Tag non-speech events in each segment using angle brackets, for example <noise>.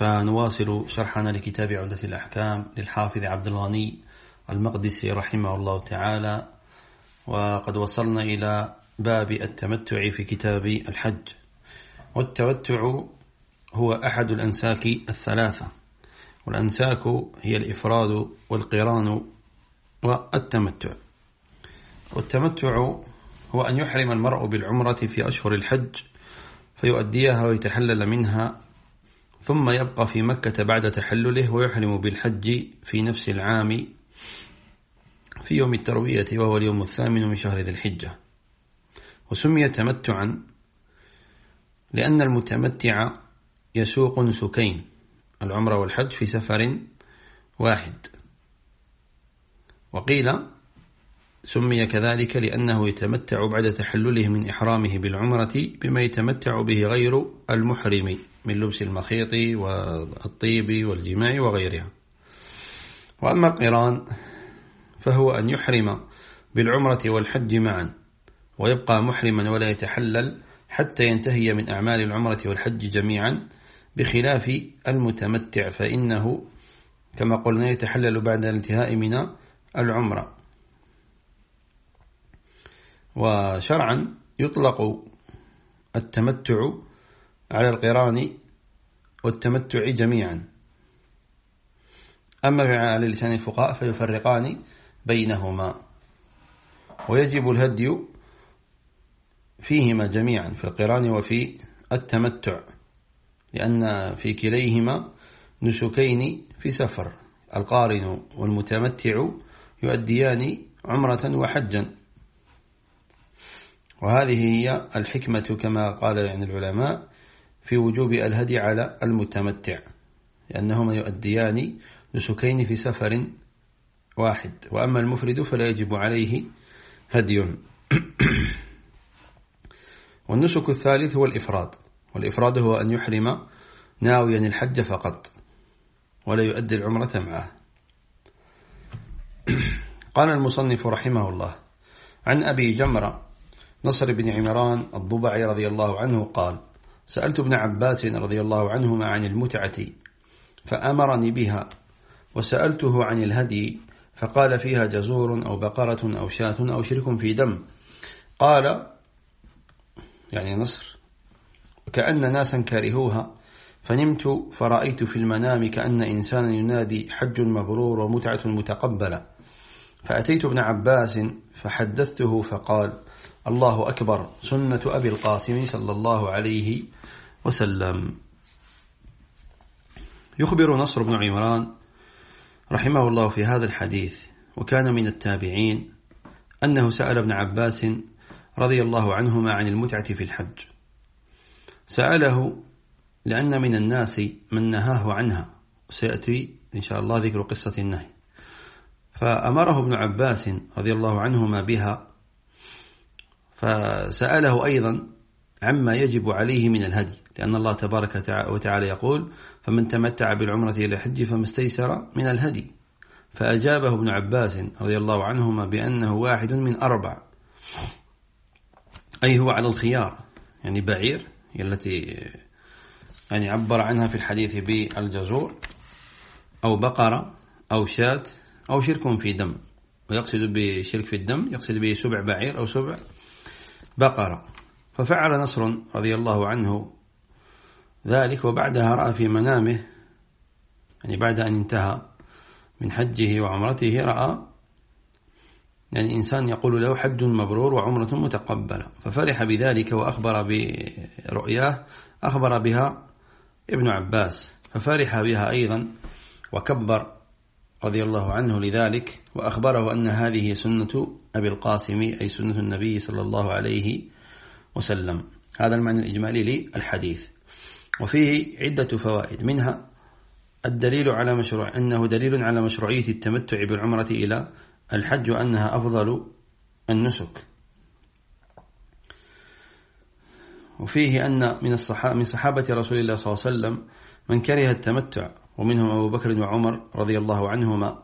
فنواصل شرحنا لكتاب عدة الأحكام للحافظ عبد الغني المقدسي رحمه الله تعالى وقد وصلنا إلى باب التمتع في كتاب الحج. والتمتع هو أحد الأنساك الثلاثة. والأنساك هي الإفراد والقران والتمتع. والتمتع هو أن يحرم المرء بالعمرة في أشهر الحج فيؤديها ويتحلل منها ثم يبقى في مكة بعد تحلله ويحرم بالحج في نفس العام في يوم التروية وهو اليوم الثامن من شهر ذي الحجة. وسمي تمتعا لأن المتمتع يسوق نسكين العمر والحج في سفر واحد. وقيل سمي كذلك لأنه يتمتع بعد تحلله من إحرامه بالعمرة بما يتمتع به غير المحرم من لبس المخيط والطيب والجماع وغيرها. وأما القران فهو أن يحرم بالعمرة والحج معا ويبقى محرما ولا يتحلل حتى ينتهي من أعمال العمرة والحج جميعا بخلاف المتمتع فإنه كما قلنا يتحلل بعد الانتهاء من العمرة. وشرعا يطلق التمتع على القران والتمتع جميعا. أما على لسان الفقهاء فيفرقان بينهما ويجب الهدي فيهما جميعا في القران وفي التمتع لأن في كليهما نسكين في سفر. القارن والمتمتع يؤديان عمرة وحجا. وهذه هي الحكمة كما قال يعني العلماء في وجوب الهدي على المتمتع لأنهما يؤديان نسكين في سفر واحد وأما المفرد فلا يجب عليه هدي. <clears throat> والنسك الثالث هو الإفراد والإفراد هو أن يحرم ناويا الحج فقط ولا يؤدي العمرة معه. <clears throat> قال المصنف رحمه الله عن أبي جمرة نصر بن عمران الضبعي رضي الله عنه قال سألت ابن عباس رضي الله عنهما عن المتعة فأمرني بها وسألته عن الهدي فقال فيها جزور أو بقرة أو شاة أو شرك في دم. قال يعني نصر كأن ناسا كرهوها فنمت فرأيت في المنام كأن إنسانا ينادي حج مبرور ومتعة متقبلة. فأتيت ابن عباس فحدثته فقال الله أكبر. سنة أبي القاسم صلى الله عليه وسلم. يخبر نصر بن عمران رحمه الله في هذا الحديث وكان من التابعين أنه سأل ابن عباس رضي الله عنهما عن المتعة في الحج. سأله لأن من الناس من نهاه عنها وسيأتي إن شاء الله ذكر قصة النهي. فأمره ابن عباس رضي الله عنهما بها فسأله أيضا عما يجب عليه من الهدي لأن الله تبارك وتعالى يقول فمن تمتع بالعمرة إلى الحج فما استيسر من الهدي. فأجابه ابن عباس رضي الله عنهما بأنه واحد من أربع. أي هو على الخيار يعني بعير التي يعني عبر عنها في الحديث بالجزور أو بقرة أو شاة أو شرك في دم. ويقصد بشرك في الدم يقصد به سبع بعير أو سبع بقرة. ففعل نصر رضي الله عنه ذلك وبعدها رأى في منامه يعني بعد أن انتهى من حجه وعمرته رأى يعني إنسان يقول له حج مبرور وعمرة متقبلة. ففرح بذلك وأخبر برؤياه أخبر بها ابن عباس ففرح بها أيضا وكبر رضي الله عنه لذلك وأخبره أن هذه سنة أبي القاسم أي سنة النبي صلى الله عليه وسلم. هذا المعنى الإجمالي للحديث. وفيه عدة فوائد. منها الدليل على مشروع أنه دليل على مشروعية التمتع بالعمرة إلى الحج وأنها أفضل النسك. وفيه أن من الصحابة من صحابة رسول الله صلى الله عليه وسلم من كره التمتع ومنهم أبو بكر وعمر رضي الله عنهما.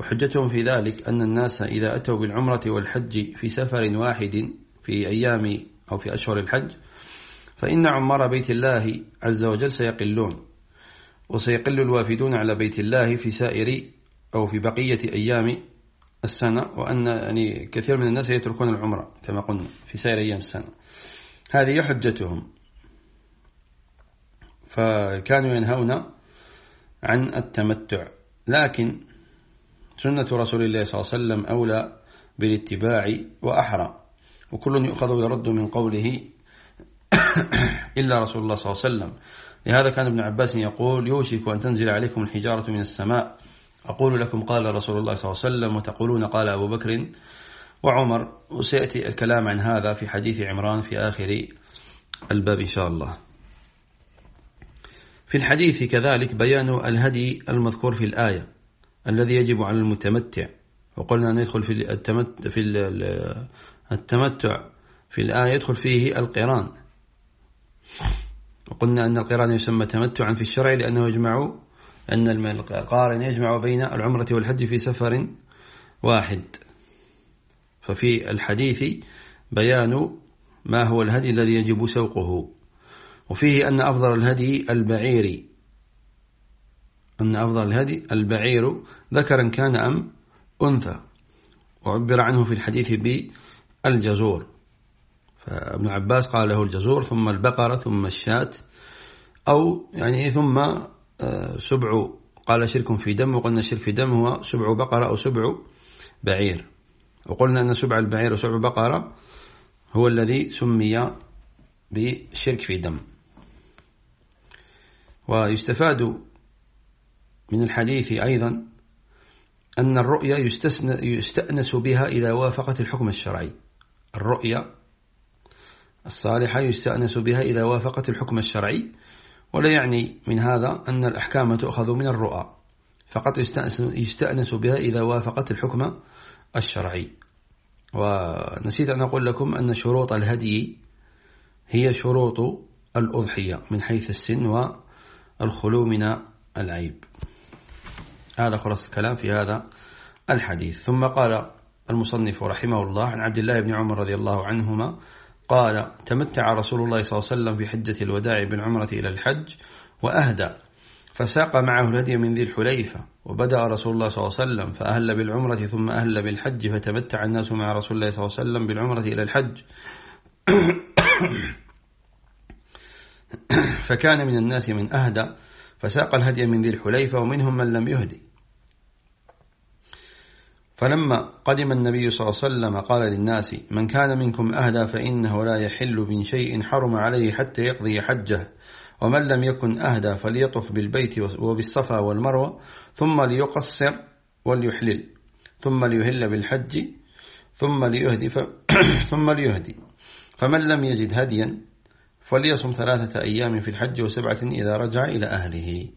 وحجتهم في ذلك أن الناس إذا أتوا بالعمرة والحج في سفر واحد في أيام أو في أشهر الحج فإن عمار بيت الله عز وجل سيقلون. وسيقل الوافدون على بيت الله في سائر أو في بقية أيام السنة وأن يعني كثير من الناس يتركون العمرة كما قلنا في سائر أيام السنة. هذه حجتهم. فكانوا ينهون عن التمتع. لكن سنة رسول الله صلى الله عليه وسلم أولى بالاتباع وأحرى. وكل يؤخذ ويرد من قوله <coughs> إلا رسول الله صلى الله عليه وسلم. لهذا كان ابن عباس يقول يوشك أن تنزل عليكم الحجارة من السماء. أقول لكم قال رسول الله صلى الله عليه وسلم وتقولون قال أبو بكر وعمر. وسيأتي الكلام عن هذا في حديث عمران في آخر الباب إن شاء الله. في الحديث كذلك بيان الهدي المذكور في الآية الذي يجب على المتمتع. وقلنا أن يدخل في التمتع في التمتع في الآية يدخل فيه القران. وقلنا أن القران يسمى تمتعا في الشرع لأنه يجمع أن القارن يجمع بين العمرة والحج في سفر واحد. ففي الحديث بيان ما هو الهدي الذي يجب سوقه. وفيه أن أفضل الهدي البعير. أن أفضل الهدي البعير ذكرا كان أم أنثى وعبر عنه في الحديث بالجزور. فابن عباس قال له الجزور ثم البقرة ثم الشاة أو يعني ثم آه، سبع. قال شرك في دم وقلنا شرك في دم هو سبع بقرة أو سبع بعير. وقلنا أن سبع البعير وسبع بقرة هو الذي سمي بشرك في دم. ويستفاد من الحديث أيضا أن الرؤيا يستأنس بها إذا وافقت الحكم الشرعي. الرؤيا الصالحة يستأنس بها إذا وافقت الحكم الشرعي ولا يعني من هذا أن الأحكام تؤخذ من الرؤى فقط يستأنس بها إذا وافقت الحكم الشرعي. ونسيت أن أقول لكم أن شروط الهدي هي شروط الأضحية من حيث السن والخلو من العيب. هذا خلاص الكلام في هذا الحديث. ثم قال المصنف رحمه الله عن عبد الله بن عمر رضي الله عنهما قال تمتع رسول الله صلى الله عليه وسلم في حجة الوداع بالعمرة إلى الحج وأهدى فساق معه الهدي من ذي الحليفة وبدأ رسول الله صلى الله عليه وسلم فأهل بالعمرة ثم أهل بالحج فتمتع الناس مع رسول الله صلى الله عليه وسلم بالعمرة إلى الحج. <clears throat> فكان من الناس من أهدى فساق الهدي من ذي الحليفة ومنهم من لم يهدي فلما قدم النبي صلى الله عليه وسلم قال للناس من كان منكم أهدى فإنه لا يحل من شيء حرم عليه حتى يقضي حجه ومن لم يكن أهدى فليطف بالبيت وبالصفا والمروة ثم ليقصر وليحلل ثم ليهل بالحج ثم ليهدي. <clears throat> ثم ليهدي فمن لم يجد هديا فليصم ثلاثة أيام في الحج وسبعة إذا رجع إلى أهله.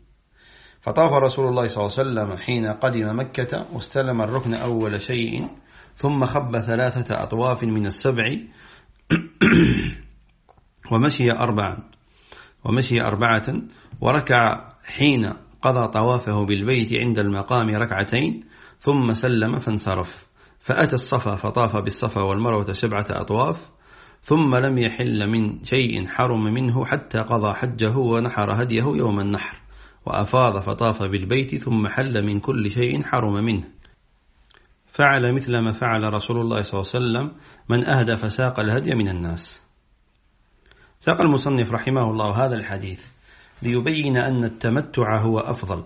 فطاف رسول الله صلى الله عليه وسلم حين قدم مكة واستلم الركن أول شيء ثم خب ثلاثة أطواف من السبع. <clears throat> ومشي أربعا ومشي أربعة وركع حين قضى طوافه بالبيت عند المقام ركعتين ثم سلم فانصرف. فأتى الصفا فطاف بالصفا والمروة سبعة أطواف ثم لم يحل من شيء حرم منه حتى قضى حجه ونحر هديه يوم النحر وأفاض فطاف بالبيت ثم حل من كل شيء حرم منه. فعل مثل ما فعل رسول الله صلى الله عليه وسلم من أهدى فساق الهدي من الناس. ساق المصنف رحمه الله هذا الحديث ليبين أن التمتع هو أفضل.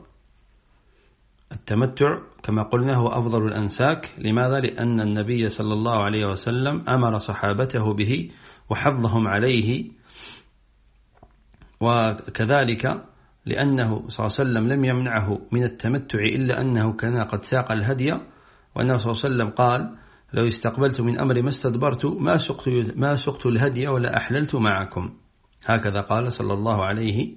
التمتع كما قلنا هو أفضل الأنساك. لماذا؟ لأن النبي صلى الله عليه وسلم أمر صحابته به وحضهم عليه. وكذلك لأنه صلى الله عليه وسلم لم يمنعه من التمتع إلا أنه كان قد ساق الهدي. وأنه صلى الله عليه وسلم قال لو استقبلت من أمر ما استدبرت ما سقت, ما سقت الهدي ولا أحللت معكم. هكذا قال صلى الله عليه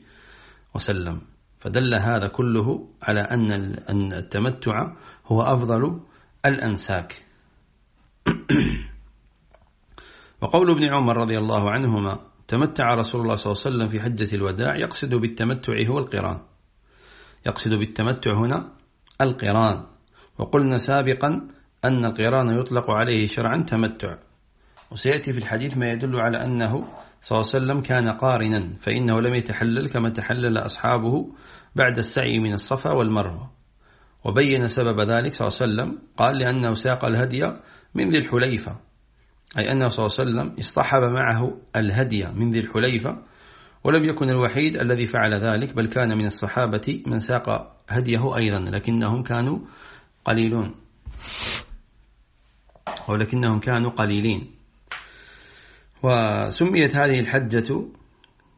وسلم. فدل هذا كله على أن التمتع هو أفضل الأنساك. <clears throat> وقول ابن عمر رضي الله عنهما تمتع رسول الله صلى الله عليه وسلم في حجة الوداع يقصد بالتمتع هو القران. يقصد بالتمتع هنا القران. وقلنا سابقا أن القران يطلق عليه شرعا تمتع. وسيأتي في الحديث ما يدل على أنه صلى الله عليه وسلم كان قارنا فإنه لم يتحلل كما تحلل أصحابه بعد السعي من الصفا والمروة. وبين سبب ذلك صلى الله عليه وسلم قال لأنه ساق الهدي من ذي الحليفة. أي أنه صلى الله عليه وسلم اصطحب معه الهدي من ذي الحليفة ولم يكن الوحيد الذي فعل ذلك بل كان من الصحابة من ساق هديه أيضا لكنهم كانوا قليلون. ولكنهم كانوا قليلين. وسميت هذه الحجة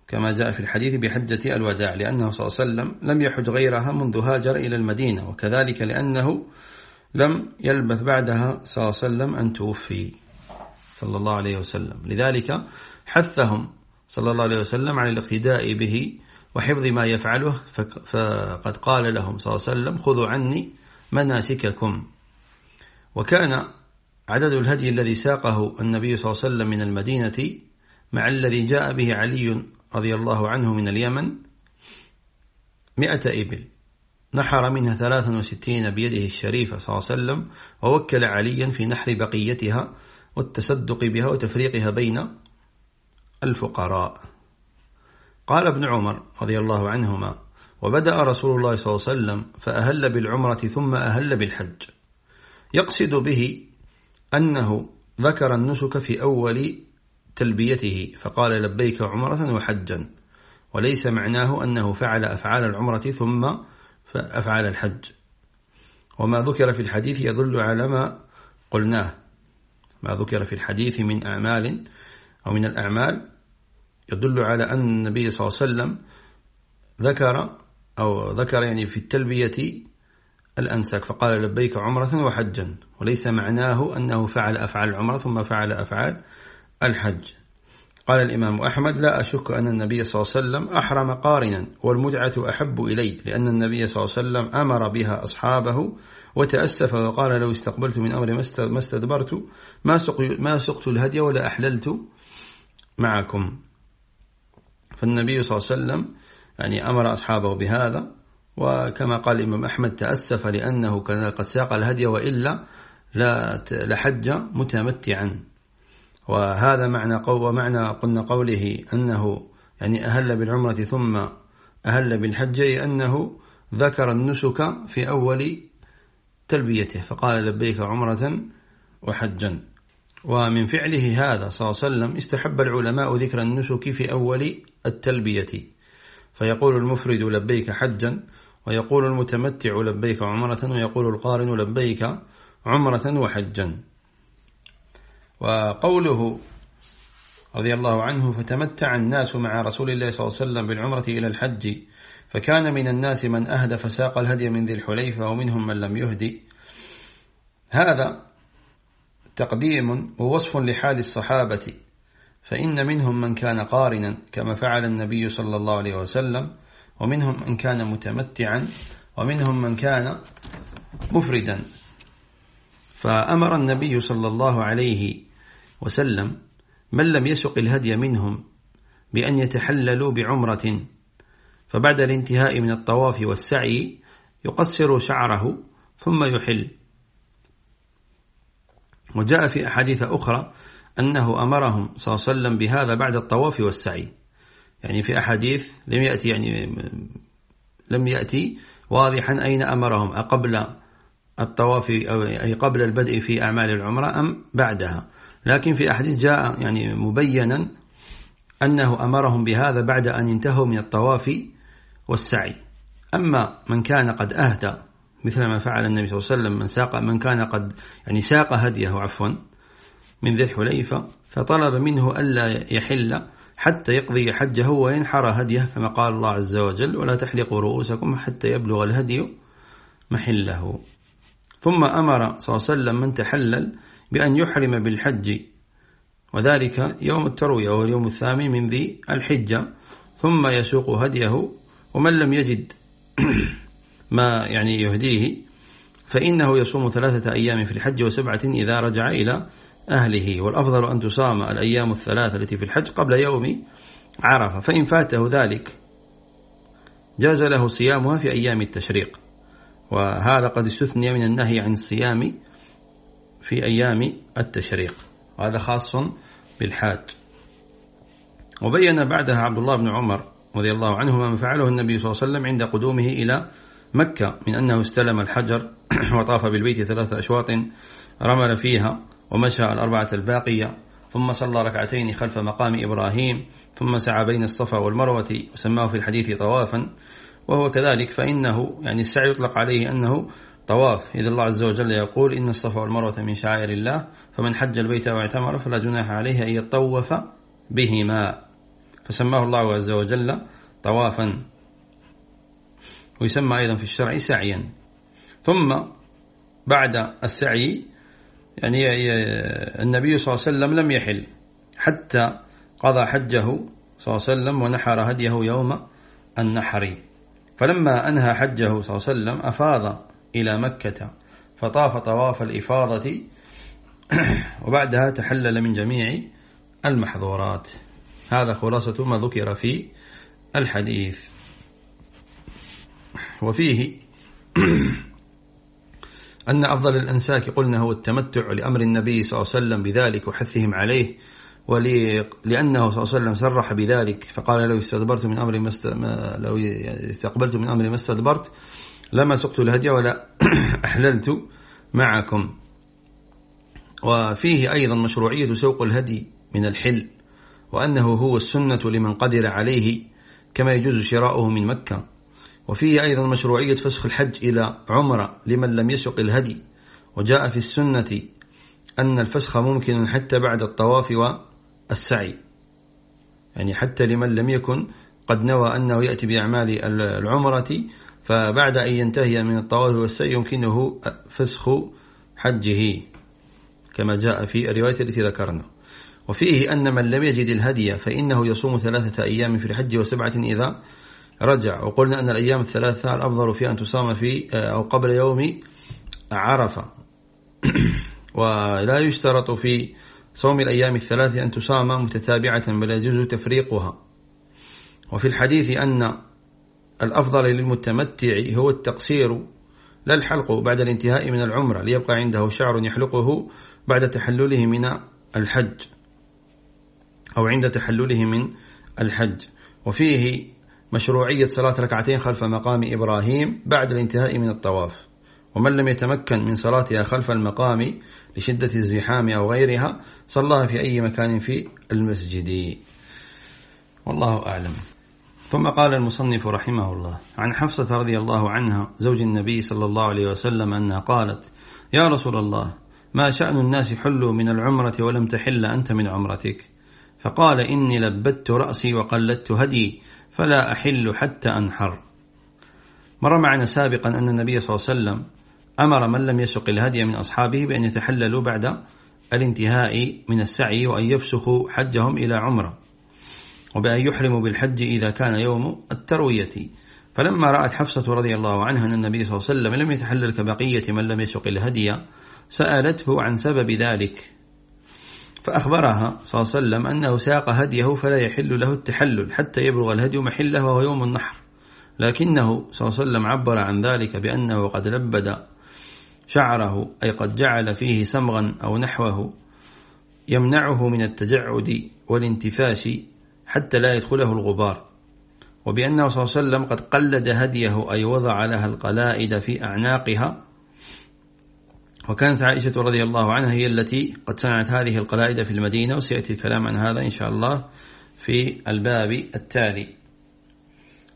كما جاء في الحديث بحجة الوداع لأنه صلى الله عليه وسلم لم يحج غيرها منذ هاجر إلى المدينة وكذلك لأنه لم يلبث بعدها صلى الله عليه وسلم أن توفي صلى الله عليه وسلم. لذلك حثهم صلى الله عليه وسلم على الاقتداء به وحفظ ما يفعله فقد قال لهم صلى الله عليه وسلم خذوا عني مناسككم. وكان عدد الهدي الذي ساقه النبي صلى الله عليه وسلم من المدينة مع الذي جاء به علي رضي الله عنه من اليمن مئة إبل. نحر منها ثلاثا وستين بيده الشريفة صلى الله عليه وسلم ووكل عليا في نحر بقيتها والتصدق بها وتفريقها بين الفقراء. قال ابن عمر رضي الله عنهما وبدأ رسول الله صلى الله عليه وسلم فأهل بالعمرة ثم أهل بالحج. يقصد به أنه ذكر النسك في أول تلبيته فقال لبيك عمرة وحجا وليس معناه أنه فعل أفعال العمرة ثم أفعال الحج. وما ذكر في الحديث يدل على ما قلناه. ما ذكر في الحديث من أعمال أو من الأعمال يدل على أن النبي صلى الله عليه وسلم ذكر أو ذكر يعني في التلبية الأنسك. فقال لبيك عمرة وحجا. وليس معناه أنه فعل أفعال العمرة ثم فعل أفعال الحج. قال الإمام أحمد لا أشك أن النبي صلى الله عليه وسلم أحرم قارنا والمدعة أحب إلي لأن النبي صلى الله عليه وسلم أمر بها أصحابه وتأسف وقال لو استقبلت من أمر ما استدبرت ما سقت الهدي ولا أحللت معكم. فالنبي صلى الله عليه وسلم يعني أمر أصحابه بهذا. وكما قال الإمام أحمد تأسف لأنه كان قد ساق الهدي وإلا لحج متمتعا. وهذا معنى قول ومعنى قلنا قوله أنه يعني أهل بالعمرة ثم أهل بالحج أنه ذكر النسك في أول تلبيته فقال لبيك عمرة وحجا. ومن فعله هذا صلى الله عليه وسلم استحب العلماء ذكر النسك في أول التلبية. فيقول المفرد لبيك حجا ويقول المتمتع لبيك عمرة ويقول القارن لبيك عمرة وحجا. وقوله رضي الله عنه فتمتع الناس مع رسول الله صلى الله عليه وسلم بالعمرة إلى الحج فكان من الناس من أهدى فساق الهدي من ذي الحليفة ومنهم من لم يهدي. هذا تقديم ووصف لحال الصحابة فإن منهم من كان قارنا كما فعل النبي صلى الله عليه وسلم ومنهم من كان متمتعا ومنهم من كان مفردا. فأمر النبي صلى الله عليه وسلم من لم يسق الهدي منهم بأن يتحللوا بعمرة فبعد الانتهاء من الطواف والسعي يقصر شعره ثم يحل. وجاء في أحاديث أخرى أنه أمرهم صلى الله عليه وسلم بهذا بعد الطواف والسعي. يعني في أحاديث لم يأتي يعني لم يأتي واضحا أين أمرهم؟ أقبل الطواف أي قبل البدء في أعمال العمرة أم بعدها؟ لكن في أحاديث جاء يعني مبينا أنه أمرهم بهذا بعد أن انتهوا من الطواف والسعي. أما من كان قد أهدى مثل ما فعل النبي صلى الله عليه وسلم من ساق من كان قد يعني ساق هديه عفوا من ذي الحليفة فطلب منه ألا يحل حتى يقضي حجه وينحر هديه كما قال الله عز وجل ولا تحلقوا رؤوسكم حتى يبلغ الهدي محله. ثم أمر صلى الله عليه وسلم من تحلل بأن يحرم بالحج وذلك يوم التروية وهو اليوم الثامن من ذي الحجة. ثم يسوق هديه ومن لم يجد <clears throat> ما يعني يهديه فإنه يصوم ثلاثة أيام في الحج وسبعة إذا رجع إلى أهله والأفضل أن تصام الأيام الثلاثة التي في الحج قبل يوم عرفة. فإن فاته ذلك جاز له صيامها في أيام التشريق. وهذا قد استثني من النهي عن الصيام في أيام التشريق. وهذا خاص بالحاج. وبين بعدها عبد الله بن عمر رضي الله عنهما ما فعله النبي صلى الله عليه وسلم عند قدومه إلى مكة من أنه استلم الحجر <clears throat> وطاف بالبيت ثلاثة أشواط رمل فيها ومشى الأربعة الباقية ثم صلى ركعتين خلف مقام إبراهيم ثم سعى بين الصفا والمروة وسماه في الحديث طوافا وهو كذلك فإنه يعني السعي يطلق عليه أنه طواف إذا الله عز وجل يقول إن الصفا والمروة من شعائر الله فمن حج البيت أو اعتمر فلا جناح عليه أن يطوف بهما. فسماه الله عز وجل طوافا. ويسمى أيضا في الشرع سعيا. ثم بعد السعي يعني النبي صلى الله عليه وسلم لم يحل حتى قضى حجه صلى الله عليه وسلم ونحر هديه يوم النحر. فلما أنهى حجه صلى الله عليه وسلم أفاض إلى مكة فطاف طواف الإفاضة <clears throat> وبعدها تحلل من جميع المحظورات. هذا خلاصة ما ذكر في الحديث. وفيه <clears throat> أن أفضل الأنساك قلنا هو التمتع لأمر النبي صلى الله عليه وسلم بذلك وحثهم عليه ولأنه صلى الله عليه وسلم سرح بذلك فقال لو استدبرت من أمر ما لو استقبلت من أمر ما استدبرت لما سقت الهدي ولا <coughs> أحللت معكم. وفيه أيضا مشروعية سوق الهدي من الحل وأنه هو السنة لمن قدر عليه كما يجوز شراؤه من مكة. وفيه أيضا مشروعية فسخ الحج إلى عمرة لمن لم يسق الهدي. وجاء في السنة أن الفسخ ممكن حتى بعد الطواف والسعي. يعني حتى لمن لم يكن قد نوى أنه يأتي بأعمال العمرة فبعد أن ينتهي من الطواف والسعي يمكنه فسخ حجه كما جاء في الرواية التي ذكرنا. وفيه أن من لم يجد الهدي فإنه يصوم ثلاثة أيام في الحج وسبعة إذا رجع وقلنا أن الأيام الثلاثة الأفضل فيها أن تصام في أو قبل يوم عرفة. <clears throat> ولا يشترط في صوم الأيام الثلاثة أن تصام متتابعة بل يجوز تفريقها. وفي الحديث أن الأفضل للمتمتع هو التقصير لا الحلق بعد الانتهاء من العمرة ليبقى عنده شعر يحلقه بعد تحلله من الحج أو عند تحلله من الحج. وفيه مشروعية صلاة ركعتين خلف مقام إبراهيم بعد الانتهاء من الطواف. ومن لم يتمكن من صلاتها خلف المقام لشدة الزحام أو غيرها صلاها في أي مكان في المسجد. والله أعلم. ثم قال المصنف رحمه الله عن حفصة رضي الله عنها زوج النبي صلى الله عليه وسلم أنها قالت يا رسول الله ما شأن الناس حلوا من العمرة ولم تحل أنت من عمرتك؟ فقال إني لبت رأسي وقلدت هدي فلا أحل حتى أنحر. مر معنا سابقا أن النبي صلى الله عليه وسلم أمر من لم يسق الهدي من أصحابه بأن يتحللوا بعد الانتهاء من السعي وأن يفسخوا حجهم إلى عمرة وبأن يحرموا بالحج إذا كان يوم التروية. فلما رأت حفصة رضي الله عنها أن النبي صلى الله عليه وسلم لم يتحلل كبقية من لم يسق الهدي سألته عن سبب ذلك. فأخبرها صلى الله عليه وسلم أنه ساق هديه فلا يحل له التحلل حتى يبلغ الهدي محله وهو يوم النحر. لكنه صلى الله عليه وسلم عبر عن ذلك بأنه قد لبد شعره أي قد جعل فيه سمغا أو نحوه يمنعه من التجعد والانتفاش حتى لا يدخله الغبار. وبأنه صلى الله عليه وسلم قد قلد هديه أي وضع لها القلائد في أعناقها وكانت عائشة رضي الله عنها هي التي قد صنعت هذه القلائد في المدينة وسيأتي الكلام عن هذا إن شاء الله في الباب التالي.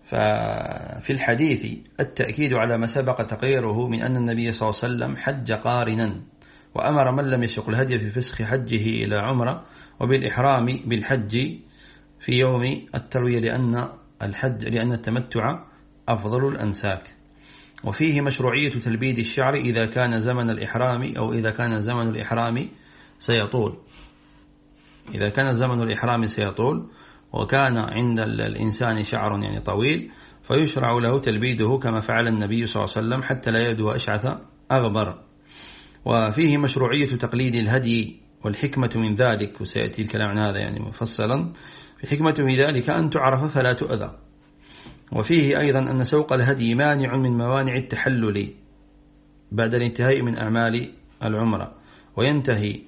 ففي الحديث التأكيد على ما سبق تقريره من أن النبي صلى الله عليه وسلم حج قارنا وأمر من لم يسق الهدي في فسخ حجه إلى عمرة وبالإحرام بالحج في يوم التروية لأن الحج لأن التمتع أفضل الأنساك. وفيه مشروعية تلبيد الشعر إذا كان زمن الإحرام أو إذا كان زمن الإحرام سيطول. إذا كان زمن الإحرام سيطول وكان عند الإنسان شعر يعني طويل فيشرع له تلبيده كما فعل النبي صلى الله عليه وسلم حتى لا يدو أشعث أغبر. وفيه مشروعية تقليد الهدي والحكمة من ذلك وسيأتي الكلام عن هذا يعني مفصلا. الحكمة في ذلك أن تعرف فلا تؤذى. وفيه أيضا أن سوق الهدي مانع من موانع التحلل بعد الانتهاء من أعمال العمرة. وينتهي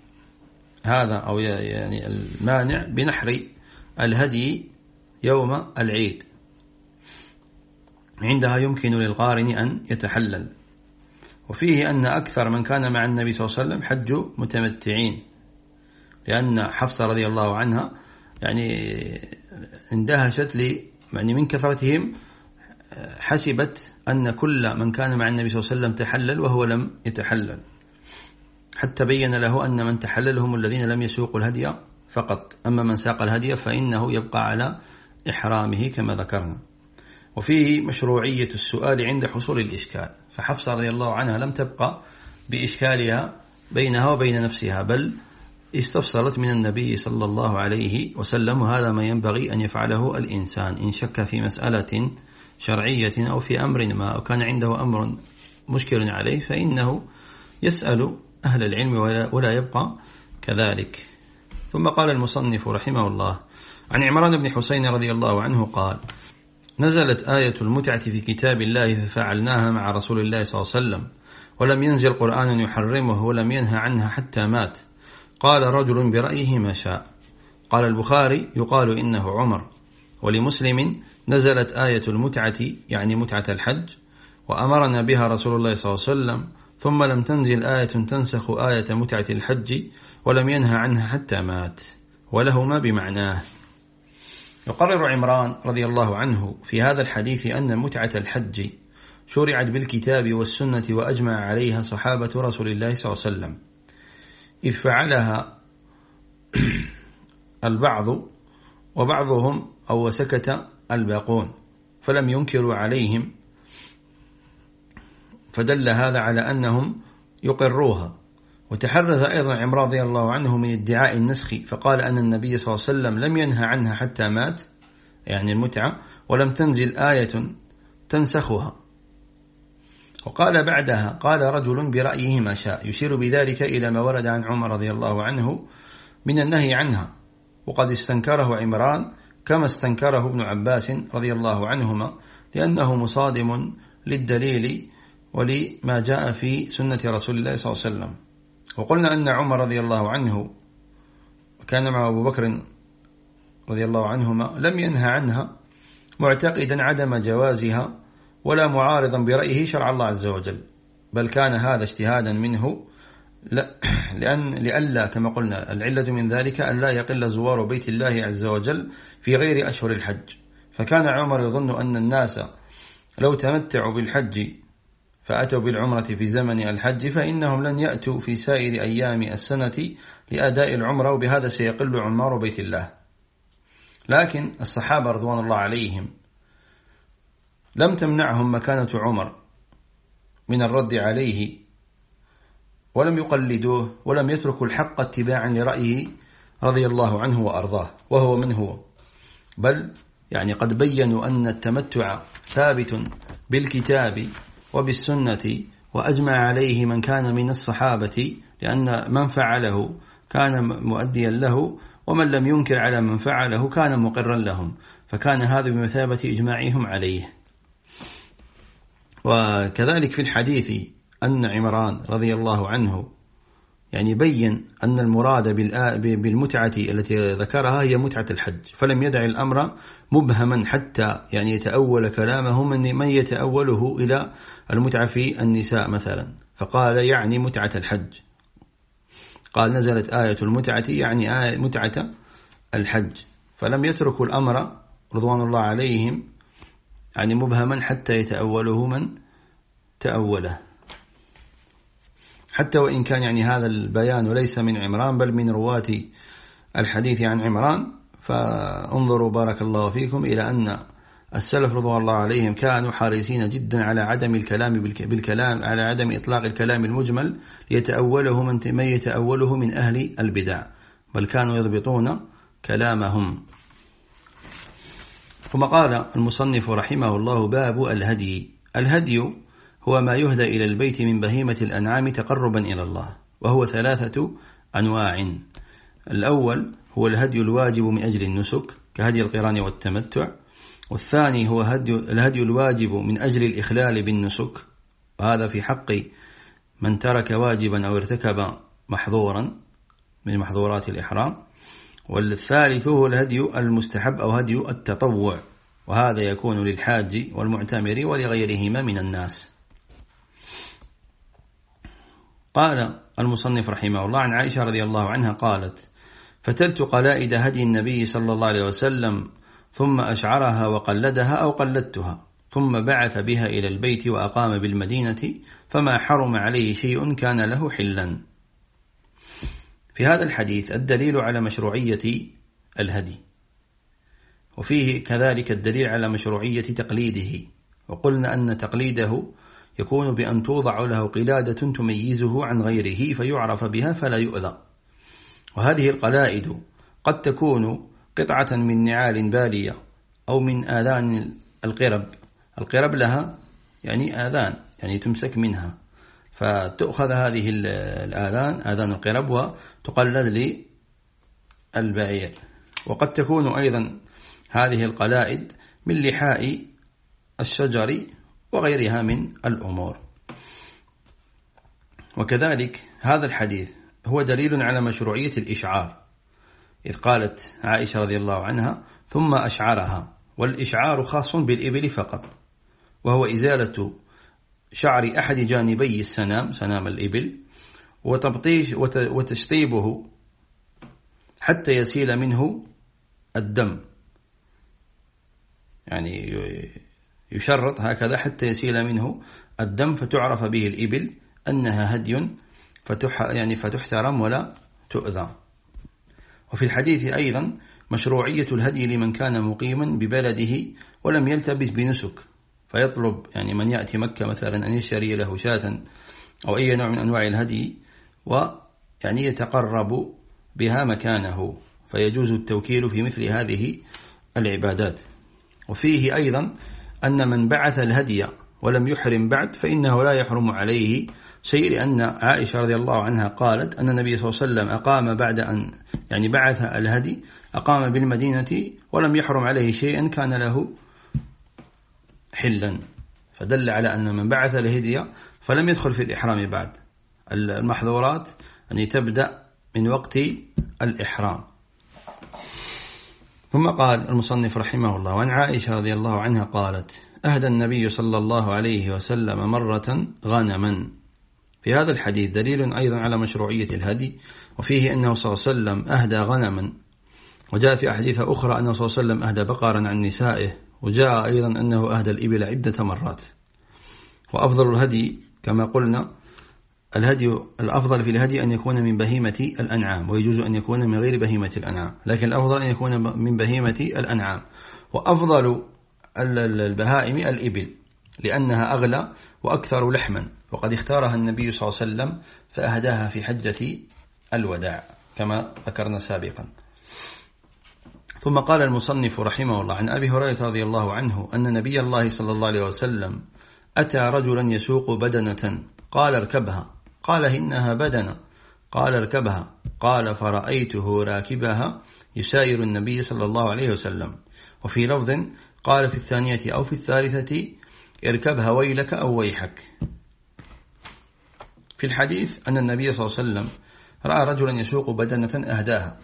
هذا أو يعني المانع بنحر الهدي يوم العيد. عندها يمكن للقارن أن يتحلل. وفيه أن أكثر من كان مع النبي صلى الله عليه وسلم حج متمتعين. لأن حفصة رضي الله عنها يعني اندهشت يعني من كثرتهم حسبت أن كل من كان مع النبي صلى الله عليه وسلم تحلل وهو لم يتحلل. حتى بين له أن من تحلل هم الذين لم يسوقوا الهدي فقط. أما من ساق الهدي فإنه يبقى على إحرامه كما ذكرنا. وفيه مشروعية السؤال عند حصول الإشكال. فحفصة رضي الله عنها لم تبقى بإشكالها بينها وبين نفسها بل استفسرت من النبي صلى الله عليه وسلم وهذا ما ينبغي أن يفعله الإنسان إن شك في مسألة شرعية أو في أمر ما أو كان عنده أمر مشكل عليه فإنه يسأل أهل العلم ولا يبقى كذلك. ثم قال المصنف رحمه الله عن عمران بن حسين رضي الله عنه قال نزلت آية المتعة في كتاب الله ففعلناها مع رسول الله صلى الله عليه وسلم ولم ينزل قرآن يحرمه ولم ينهى عنها حتى مات قال رجل برأيه ما شاء. قال البخاري يقال إنه عمر. ولمسلم نزلت آية المتعة يعني متعة الحج وأمرنا بها رسول الله صلى الله عليه وسلم ثم لم تنزل آية تنسخ آية متعة الحج ولم ينهى عنها حتى مات ولهما بمعناه. يقرر عمران رضي الله عنه في هذا الحديث أن متعة الحج شرعت بالكتاب والسنة وأجمع عليها صحابة رسول الله صلى الله عليه وسلم. إذ فعلها <clears throat> البعض وبعضهم أو سكت الباقون فلم ينكروا عليهم فدل هذا على أنهم يقروها. وتحرز أيضا عمر رضي الله عنه من ادعاء النسخ فقال أن النبي صلى الله عليه وسلم لم ينهى عنها حتى مات يعني المتعة ولم تنزل آية تنسخها. وقال بعدها قال رجل برأيه ما شاء يشير بذلك إلى ما ورد عن عمر رضي الله عنه من النهي عنها. وقد استنكره عمران كما استنكره ابن عباس رضي الله عنهما لأنه مصادم للدليل ولما جاء في سنة رسول الله صلى الله عليه وسلم. وقلنا أن عمر رضي الله عنه كان مع أبو بكر رضي الله عنهما لم ينهى عنها معتقدا عدم جوازها ولا معارضا برأيه شرع الله عز وجل بل كان هذا اجتهادا منه <clears throat> لأن لألا كما قلنا العلة من ذلك أن لا يقل زوار بيت الله عز وجل في غير أشهر الحج. فكان عمر يظن أن الناس لو تمتعوا بالحج فأتوا بالعمرة في زمن الحج فإنهم لن يأتوا في سائر أيام السنة لأداء العمرة وبهذا سيقل عمار بيت الله. لكن الصحابة رضوان الله عليهم لم تمنعهم مكانة عمر من الرد عليه ولم يقلدوه ولم يتركوا الحق اتباعا لرأيه رضي الله عنه وأرضاه وهو من هو. بل يعني قد بينوا أن التمتع ثابت بالكتاب وبالسنة وأجمع عليه من كان من الصحابة لأن من فعله كان مؤديا له ومن لم ينكر على من فعله كان مقرا لهم. فكان هذا بمثابة إجماعهم عليه. وكذلك في الحديث أن عمران رضي الله عنه يعني بين أن المراد بالمتعة التي ذكرها هي متعة الحج فلم يدع الأمر مبهما حتى يعني يتأول كلامه من من يتأوله إلى المتعة في النساء مثلا فقال يعني متعة الحج. قال نزلت آية المتعة يعني آية متعة الحج فلم يتركوا الأمر رضوان الله عليهم يعني مبهما حتى يتأوله من تأوله. حتى وإن كان يعني هذا البيان ليس من عمران بل من رواة الحديث عن عمران فانظروا بارك الله فيكم إلى أن السلف رضوان الله عليهم كانوا حريصين جدا على عدم الكلام بالكلام على عدم إطلاق الكلام المجمل ليتأوله من يتأوله من أهل البدع بل كانوا يضبطون كلامهم. ثم قال المصنف رحمه الله باب الهدي. الهدي هو ما يهدى إلى البيت من بهيمة الأنعام تقربا إلى الله وهو ثلاثة أنواع. الأول هو الهدي الواجب من أجل النسك كهدي القران والتمتع والثاني هو هدي الهدي الواجب من أجل الإخلال بالنسك وهذا في حق من ترك واجبا أو ارتكب محظورا من محظورات الإحرام. والثالث هو الهدي المستحب أو هدي التطوع وهذا يكون للحاج والمعتمر ولغيرهما من الناس. قال المصنف رحمه الله عن عائشة رضي الله عنها قالت فتلت قلائد هدي النبي صلى الله عليه وسلم ثم أشعرها وقلدها أو قلدتها ثم بعث بها إلى البيت وأقام بالمدينة فما حرم عليه شيء كان له حلا. في هذا الحديث الدليل على مشروعية الهدي وفيه كذلك الدليل على مشروعية تقليده وقلنا أن تقليده يكون بأن توضع له قلادة تميزه عن غيره فيعرف بها فلا يؤذى. وهذه القلائد قد تكون قطعة من نعال بالية أو من آذان القرب القرب لها يعني آذان يعني تمسك منها. فتؤخذ هذه الآذان آذان القرب وتقلد للبعير. وقد تكون أيضا هذه القلائد من لحاء الشجر وغيرها من الأمور. وكذلك هذا الحديث هو دليل على مشروعية الإشعار. إذ قالت عائشة رضي الله عنها ثم أشعرها والإشعار خاص بالإبل فقط وهو إزالة شعر أحد جانبي السنام سنام الإبل وتبطيش وتشطيبه حتى يسيل منه الدم. يعني يشرط هكذا حتى يسيل منه الدم فتعرف به الإبل أنها هدي فتح يعني فتحترم ولا تؤذى. وفي الحديث أيضا مشروعية الهدي لمن كان مقيما ببلده ولم يلتبس بنسك. فيطلب يعني من يأتي مكة مثلا أن يشتري له شاة أو أي نوع من أنواع الهدي ويعني يتقرب بها مكانه فيجوز التوكيل في مثل هذه العبادات. وفيه أيضا أن من بعث الهدي ولم يحرم بعد فإنه لا يحرم عليه شيء لأن عائشة رضي الله عنها قالت أن النبي صلى الله عليه وسلم أقام بعد أن يعني بعث الهدي أقام بالمدينة ولم يحرم عليه شيئا كان له حلا. فدل على أن من بعث الهدي فلم يدخل في الإحرام بعد. المحظورات أن تبدأ من وقت الإحرام. ثم قال المصنف رحمه الله وعن عائشة رضي الله عنها قالت أهدى النبي صلى الله عليه وسلم مرة غنما. في هذا الحديث دليل أيضا على مشروعية الهدي وفيه أنه صلى الله عليه وسلم أهدى غنما. وجاء في أحاديث أخرى أنه صلى الله عليه وسلم أهدى بقرا عن نسائه. وجاء أيضا أنه أهدى الإبل عدة مرات. وأفضل الهدي كما قلنا الهدي الأفضل في الهدي أن يكون من بهيمة الأنعام ويجوز أن يكون من غير بهيمة الأنعام. لكن الأفضل أن يكون من بهيمة الأنعام. وأفضل البهائم الإبل لأنها أغلى وأكثر لحما. وقد اختارها النبي صلى الله عليه وسلم فأهداها في حجة الوداع كما ذكرنا سابقا. ثم قال المصنف رحمه الله عن أبي هريرة رضي الله عنه أن نبي الله صلى الله عليه وسلم أتى رجلا يسوق بدنة. قال اركبها. قال إنها بدنة. قال اركبها. قال فرأيته راكبها يسائر النبي صلى الله عليه وسلم. وفي لفظ قال في الثانية أو في الثالثة اركبها ويلك أو ويحك. في الحديث أن النبي صلى الله عليه وسلم رأى رجلا يسوق بدنة أهداها.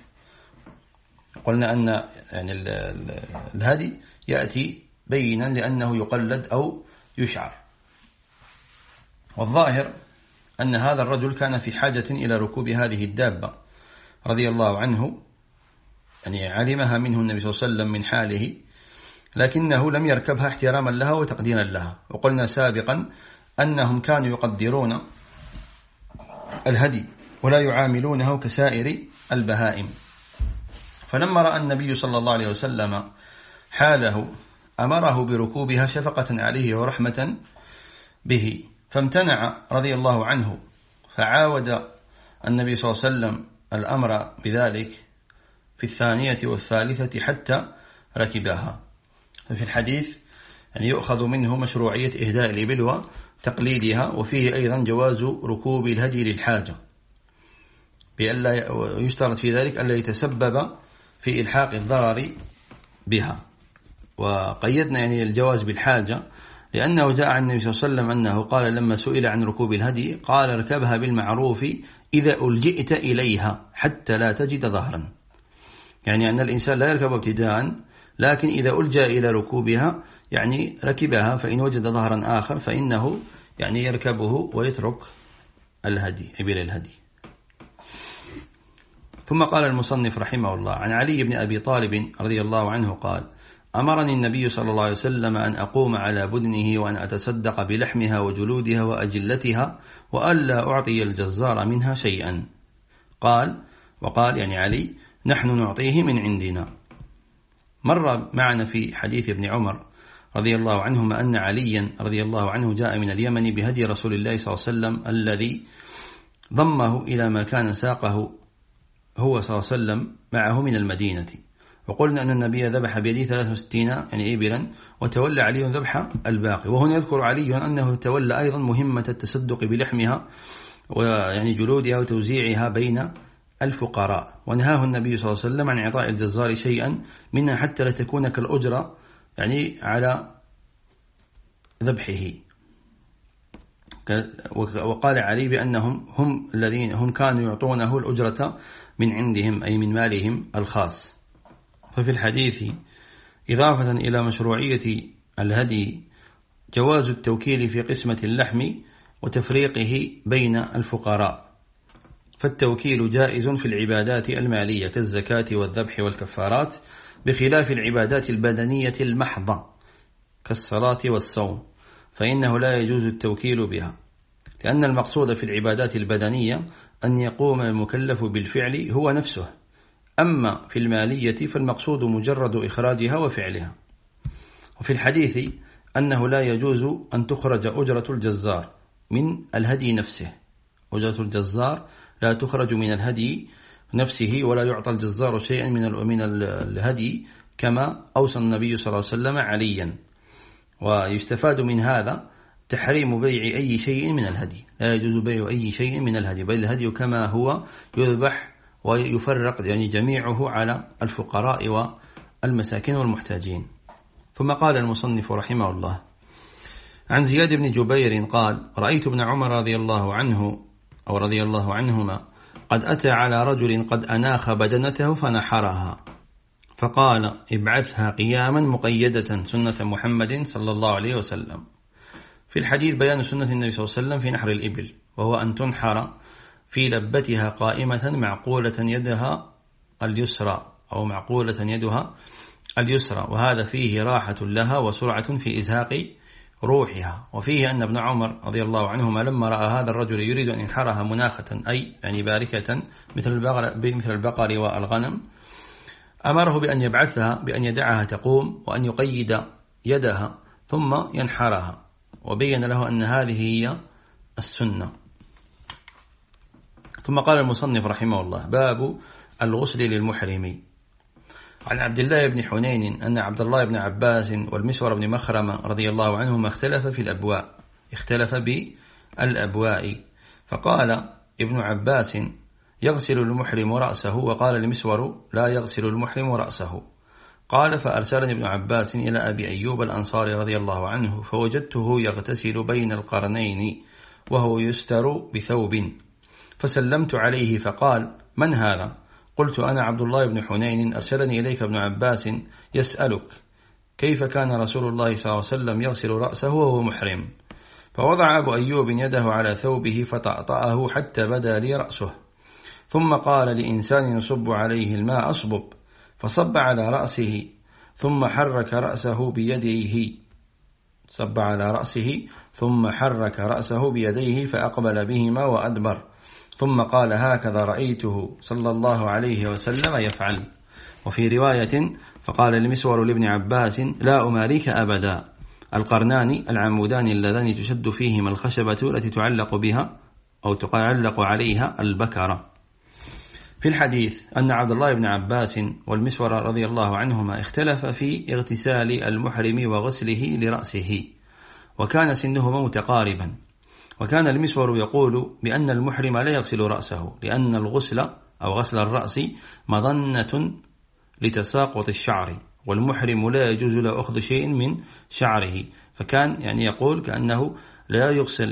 قلنا أن يعني الهدي يأتي بينا لأنه يقلد أو يشعر. والظاهر أن هذا الرجل كان في حاجة إلى ركوب هذه الدابة رضي الله عنه يعني علمها منه النبي صلى الله عليه وسلم من حاله لكنه لم يركبها احتراما لها وتقديرا لها. وقلنا سابقا أنهم كانوا يقدرون الهدي ولا يعاملونه كسائر البهائم. فلما رأى النبي صلى الله عليه وسلم حاله أمره بركوبها شفقة عليه ورحمة به فامتنع رضي الله عنه فعاود النبي صلى الله عليه وسلم الأمر بذلك في الثانية والثالثة حتى ركبها. في الحديث يعني يؤخذ منه مشروعية إهداء الإبل وتقليدها وفيه أيضا جواز ركوب الهدي للحاجة بألا يشترط في ذلك ألا يتسبب في إلحاق الضرر بها. وقيدنا يعني الجواز بالحاجة لأنه جاء عن النبي صلى الله عليه وسلم أنه قال لما سئل عن ركوب الهدي قال اركبها بالمعروف إذا ألجئت إليها حتى لا تجد ظهرا. يعني أن الإنسان لا يركب ابتداء لكن إذا ألجأ إلى ركوبها يعني ركبها فإن وجد ظهرا آخر فإنه يعني يركبه ويترك الهدي إبل الهدي. ثم قال المصنف رحمه الله عن علي بن أبي طالب رضي الله عنه قال أمرني النبي صلى الله عليه وسلم أن أقوم على بدنه وأن أتصدق بلحمها وجلودها وأجلتها وألا أعطي الجزار منها شيئا. قال وقال يعني علي نحن نعطيه من عندنا. مر معنا في حديث ابن عمر رضي الله عنهما أن عليا رضي الله عنه جاء من اليمن بهدي رسول الله صلى الله عليه وسلم الذي ضمه إلى ما كان ساقه هو صلى الله عليه وسلم معه من المدينة. وقلنا أن النبي ذبح بيده 63 يعني إبلا وتولى علي ذبح الباقي. وهنا يذكر علي أنه تولى أيضا مهمة التصدق بلحمها ويعني جلودها وتوزيعها بين الفقراء. ونهاه النبي صلى الله عليه وسلم عن إعطاء الجزار شيئا منها حتى لا تكون كالأجرة يعني على ذبحه. وقال علي بأنهم هم الذين هم كانوا يعطونه الأجرة من عندهم أي من مالهم الخاص. ففي الحديث إضافة إلى مشروعية الهدي جواز التوكيل في قسمة اللحم وتفريقه بين الفقراء. فالتوكيل جائز في العبادات المالية كالزكاة والذبح والكفارات بخلاف العبادات البدنية المحضة كالصلاة والصوم فإنه لا يجوز التوكيل بها. لأن المقصود في العبادات البدنية أن يقوم المكلف بالفعل هو نفسه. أما في المالية فالمقصود مجرد إخراجها وفعلها. وفي الحديث أنه لا يجوز أن تخرج أجرة الجزار من الهدي نفسه. أجرة الجزار لا تخرج من الهدي نفسه ولا يعطى الجزار شيئا من الهدي كما أوصى النبي صلى الله عليه وسلم عليا. ويستفاد من هذا تحريم بيع أي شيء من الهدي. لا يجوز بيع أي شيء من الهدي. بل الهدي كما هو يذبح ويفرق يعني جميعه على الفقراء والمساكين والمحتاجين. ثم قال المصنف رحمه الله عن زياد بن جبير قال رأيت ابن عمر رضي الله عنه أو رضي الله عنهما قد أتى على رجل قد أناخ بدنته فنحرها. فقال ابعثها قياما مقيدة سنة محمد صلى الله عليه وسلم. في الحديث بيان سنة النبي صلى الله عليه وسلم في نحر الإبل وهو أن تنحر في لبتها قائمة معقولة يدها اليسرى أو معقولة يدها اليسرى وهذا فيه راحة لها وسرعة في إزهاق روحها. وفيه أن ابن عمر رضي الله عنهما لما رأى هذا الرجل يريد أن ينحرها مناخة أي يعني باركة مثل البقر, مثل البقر والغنم أمره بأن يبعثها بأن يدعها تقوم وأن يقيد يدها ثم ينحرها. وبين له أن هذه هي السنة. ثم قال المصنف رحمه الله باب الغسل للمحرم. عن عبد الله بن حنين أن عبد الله بن عباس والمسور بن مخرمة رضي الله عنهما اختلف في الأبواء اختلف بالأبواء. فقال ابن عباس يغسل المحرم رأسه وقال المسور لا يغسل المحرم رأسه. قال فأرسلني ابن عباس إلى أبي أيوب الأنصاري رضي الله عنه فوجدته يغتسل بين القرنين وهو يستر بثوب. فسلمت عليه فقال من هذا؟ قلت أنا عبد الله بن حنين أرسلني إليك ابن عباس يسألك كيف كان رسول الله صلى الله عليه وسلم يغسل رأسه وهو محرم. فوضع أبو أيوب يده على ثوبه فطأطأه حتى بدا لي رأسه. ثم قال لإنسان يصب عليه الماء أصبب. فصب على رأسه ثم حرك رأسه بيديه. صب على رأسه ثم حرك رأسه بيديه فأقبل بهما وأدبر. ثم قال هكذا رأيته صلى الله عليه وسلم يفعل. وفي رواية فقال المسور لابن عباس لا أماريك أبدا. القرنان العمودان اللذان تشد فيهما الخشبة التي تعلق بها أو تعلق عليها البكرة. في الحديث أن عبد الله بن عباس والمسور رضي الله عنهما اختلف في اغتسال المحرم وغسله لرأسه وكان سنهما متقاربا وكان المسور يقول بأن المحرم لا يغسل رأسه لأن الغسل أو غسل الرأس مظنة لتساقط الشعر والمحرم لا يجوز له أخذ شيء من شعره. فكان يعني يقول كأنه لا يغسل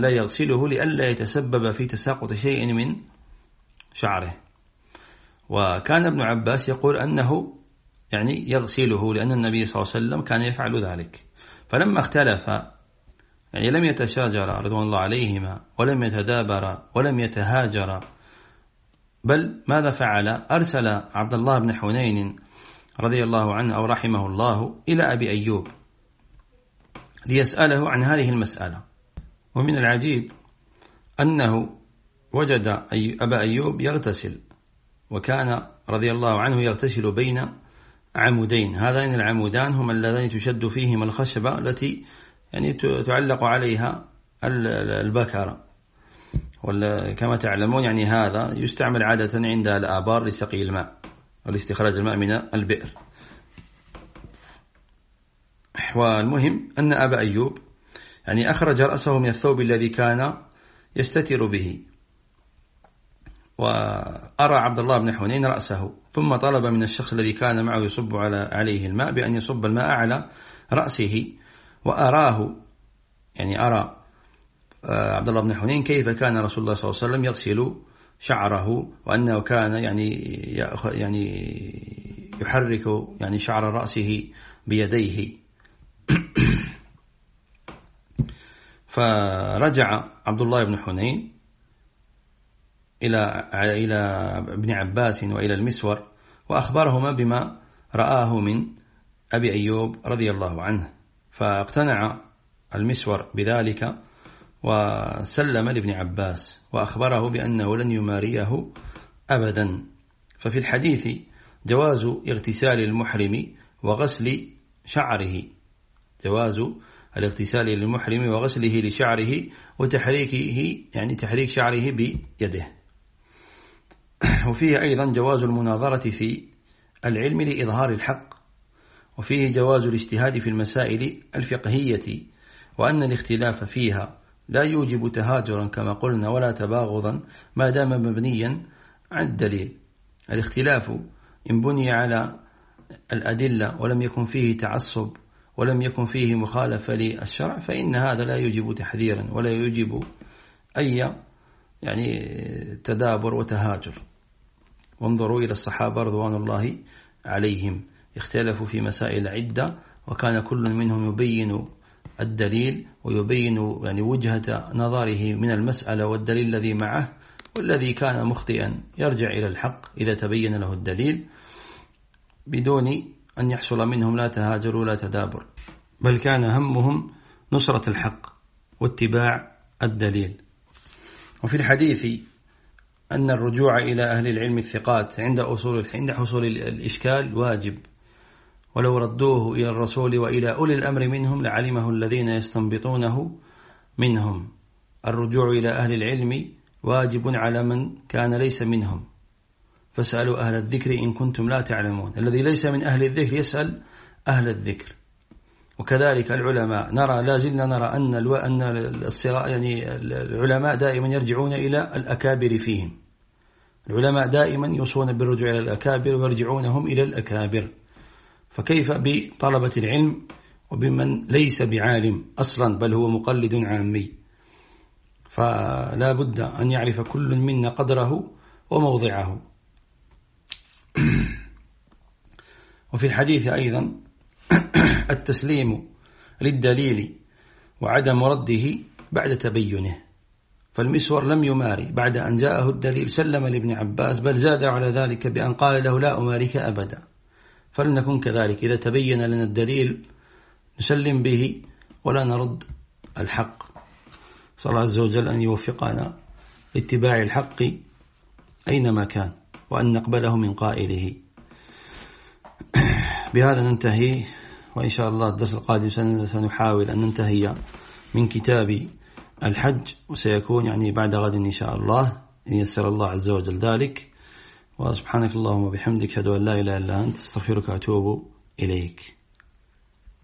لا يغسله لئلا يتسبب في تساقط شيء من شعره. وكان ابن عباس يقول أنه يعني يغسله لأن النبي صلى الله عليه وسلم كان يفعل ذلك. فلما اختلف يعني لم يتشاجر رضوان الله عليهما ولم يتدابر ولم يتهاجر بل ماذا فعل؟ أرسل عبد الله بن حنين رضي الله عنه أو رحمه الله إلى أبي أيوب ليسأله عن هذه المسألة. ومن العجيب أنه وجد أبا أيوب يغتسل. وكان رضي الله عنه يغتسل بين عمودين. هذين العمودان هما اللذان تشد فيهما الخشبة التي يعني تعلق عليها البكرة. كما تعلمون يعني هذا يستعمل عادة عند الآبار لسقي الماء والاستخراج الماء من البئر. والمهم أن أبا أيوب يعني أخرج رأسه من الثوب الذي كان يستتر به. وأرى عبد الله بن حنين رأسه ثم طلب من الشخص الذي كان معه يصب على عليه الماء بأن يصب الماء على رأسه وأراه يعني أرى آه، عبد الله بن حنين كيف كان رسول الله صلى الله عليه وسلم يغسل شعره وأنه كان يعني يعني يحرك يعني شعر رأسه بيديه. <coughs> فرجع عبد الله بن حنين إلى إلى ابن عباس وإلى المسور وأخبرهما بما رآه من أبي أيوب رضي الله عنه. فاقتنع المسور بذلك وسلم لابن عباس وأخبره بأنه لن يماريه أبدا. ففي الحديث جواز اغتسال المحرم وغسل شعره. جواز الاغتسال للمحرم وغسله لشعره وتحريكه يعني تحريك شعره بيده. <clears throat> وفيه أيضا جواز المناظرة في العلم لإظهار الحق وفيه جواز الاجتهاد في المسائل الفقهية وأن الاختلاف فيها لا يوجب تهاجرا كما قلنا ولا تباغضا ما دام مبنيا عن الدليل. الاختلاف إن بني على الأدلة ولم يكن فيه تعصب ولم يكن فيه مخالفة للشرع فإن هذا لا يوجب تحذيرا ولا يوجب أي يعني تدابر وتهاجر. وانظروا إلى الصحابة رضوان الله عليهم. اختلفوا في مسائل عدة وكان كل منهم يبين الدليل ويبين يعني وجهة نظره من المسألة والدليل الذي معه والذي كان مخطئا يرجع إلى الحق إذا تبين له الدليل بدون أن يحصل منهم لا تهاجر ولا تدابر. بل كان همهم نصرة الحق واتباع الدليل. وفي الحديث أن الرجوع إلى أهل العلم الثقات عند أصول عند حصول الإشكال واجب. ولو ردوه إلى الرسول وإلى أولي الأمر منهم لعلمه الذين يستنبطونه منهم. الرجوع إلى أهل العلم واجب على من كان ليس منهم. فاسألوا أهل الذكر إن كنتم لا تعلمون. الذي ليس من أهل الذكر يسأل أهل الذكر. وكذلك العلماء. نرى لا زلنا نرى أن. أن يعني العلماء دائما يرجعون إلى الأكابر فيهم. العلماء دائما يوصون بالرجوع إلى الأكابر ويرجعونهم إلى الأكابر. فكيف بطلبة العلم وبمن ليس بعالم أصلا بل هو مقلد عامي؟ فلا بد أن يعرف كل منا قدره وموضعه. <clears throat> وفي الحديث أيضا <clears throat> التسليم للدليل وعدم رده بعد تبينه. فالمسور لم يماري بعد أن جاءه الدليل سلم لابن عباس بل زاد على ذلك بأن قال له لا أمارك أبدا. فلنكن كذلك إذا تبين لنا الدليل نسلم به ولا نرد الحق. صلى الله عز وجل أن يوفقنا لاتباع الحق أينما كان وأن نقبله من قائله. <clears throat> بهذا ننتهي. وإن شاء الله الدرس القادم سنحاول أن ننتهي من كتاب الحج وسيكون يعني بعد غد إن شاء الله إن يسر الله عز وجل ذلك. وسبحانك اللهم وبحمدك أشهد أن لا إله إلا أنت أستغفرك وأتوب إليك.